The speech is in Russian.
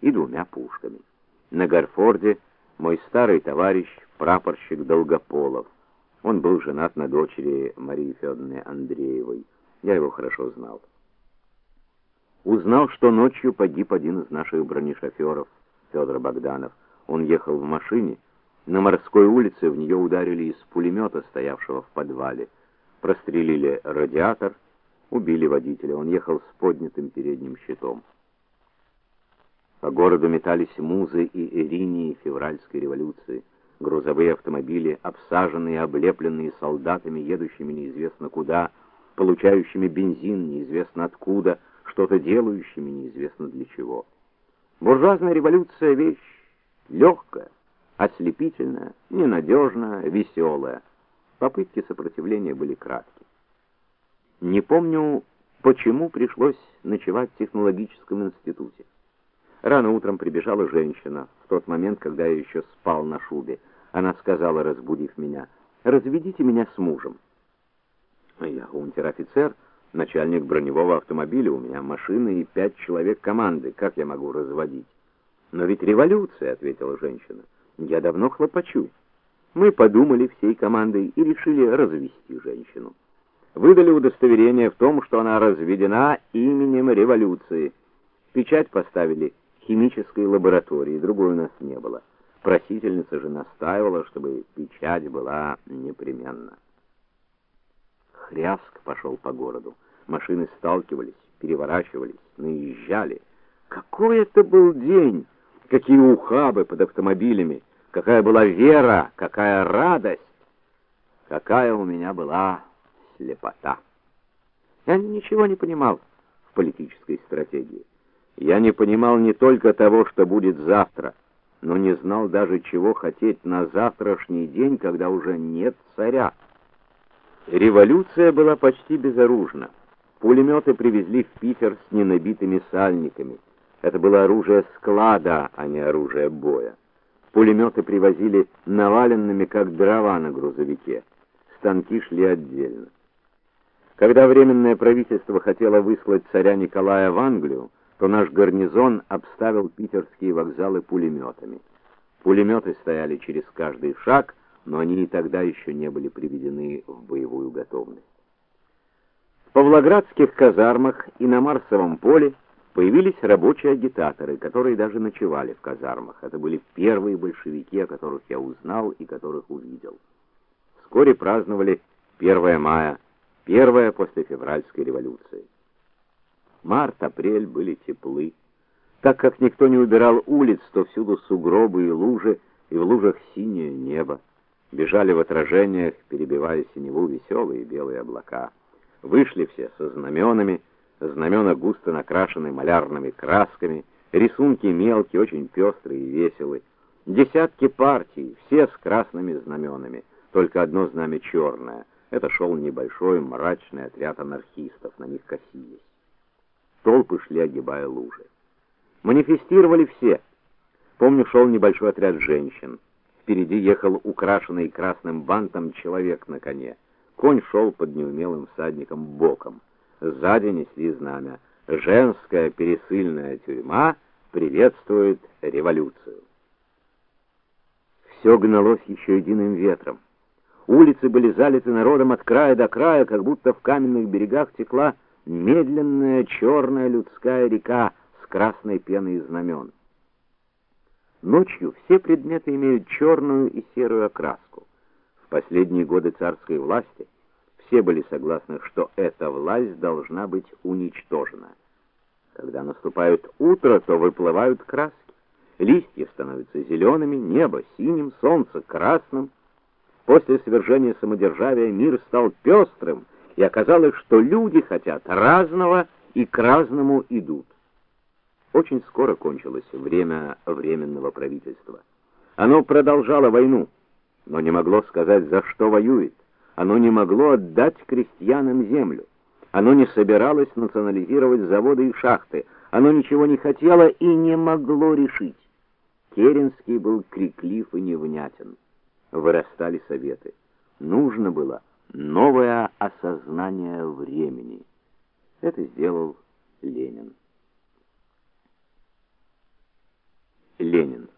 и двумя пушками. На Гарфорде мой старый товарищ, прапорщик Долгополов. Он был женат на дочери Марии Федоровны Андреевой. Я его хорошо знал. Узнал, что ночью погиб один из наших бронешоферов, Федор Богданов. Он ехал в машине, на морской улице в нее ударили из пулемета, стоявшего в подвале. Прострелили радиатор, убили водителя. Он ехал с поднятым передним щитом. По городу метались музы и эринии февральской революции. Грузовые автомобили, обсаженные и облепленные солдатами, едущими неизвестно куда, получающими бензин неизвестно откуда, что-то делающими неизвестно для чего. Буржуазная революция вещь легкая, ослепительная, ненадежная, веселая. Попытки сопротивления были кратки. Не помню, почему пришлось ночевать в технологическом институте. Рано утром прибежала женщина, в тот момент, когда я еще спал на шубе. Она сказала, разбудив меня: "Разведите меня с мужем". Я унтер-офицер, начальник броневого автомобиля, у меня машина и пять человек команды. Как я могу разводить? Но ведь революция, ответила женщина. Я давно хлопочу. Мы подумали всей командой и решили развести женщину. Выдали удостоверение в том, что она разведена именем революции. Печать поставили химической лаборатории, другой у нас не было. Просительница же настаивала, чтобы печать была непременно. Хряск пошел по городу. Машины сталкивались, переворачивались, наезжали. Какой это был день! Какие ухабы под автомобилями! Какая была вера, какая радость! Какая у меня была слепота! Я ничего не понимал в политической стратегии. Я не понимал не только того, что будет завтра, но не знал даже, чего хотеть на завтрашний день, когда уже нет царя. Революция была почти безоружна. Пулеметы привезли в Питер с ненабитыми сальниками. Это было оружие склада, а не оружие боя. Пулеметы привозили наваленными как дрова на грузовике. Станки шли отдельно. Когда временное правительство хотело выслать царя Николая в Англию, то наш гарнизон обставил питерские вокзалы пулеметами. Пулеметы стояли через каждый шаг, но они и тогда еще не были приведены в боевую готовность. В Павлоградских казармах и на Марсовом поле появились рабочие агитаторы, которые даже ночевали в казармах. Это были первые большевики, о которых я узнал и которых увидел. Вскоре праздновали 1 мая, первое после февральской революции. Март-апрель были теплы. Так как никто не убирал улиц, то всюду сугробы и лужи, и в лужах синее небо. Бежали в отражениях, перебивая синеву веселые белые облака. Вышли все со знаменами, знамена густо накрашены малярными красками, рисунки мелкие, очень пестрые и веселые. Десятки партий, все с красными знаменами, только одно знамя черное. Это шел небольшой мрачный отряд анархистов, на них косились. Толпы шли, огибая лужи. Манифестировали все. Помню, шел небольшой отряд женщин. Впереди ехал украшенный красным бантом человек на коне. Конь шел под неумелым всадником боком. Сзади несли знамя: "Женская пересыльная тюрьма приветствует революцию". Все гналось еще единым ветром. Улицы были залиты народом от края до края, как будто в каменных берегах текла медленная черная людская река с красной пеной знамен. Ночью все предметы имеют черную и серую окраску. В последние годы царской власти все были согласны, что эта власть должна быть уничтожена. Когда наступает утро, то выплывают краски. Листья становятся зелеными, небо синим, солнце красным. После свержения самодержавия мир стал пестрым и оказалось, что люди хотят разного и к разному идут. Очень скоро кончилось время временного правительства. Оно продолжало войну, но не могло сказать, за что воюет. Оно не могло отдать крестьянам землю. Оно не собиралось национализировать заводы и шахты. Оно ничего не хотело и не могло решить. Керенский был криклив и невнятен. Вырастали советы. Нужно было новое осознание времени. Это сделал Ленин. Ленин.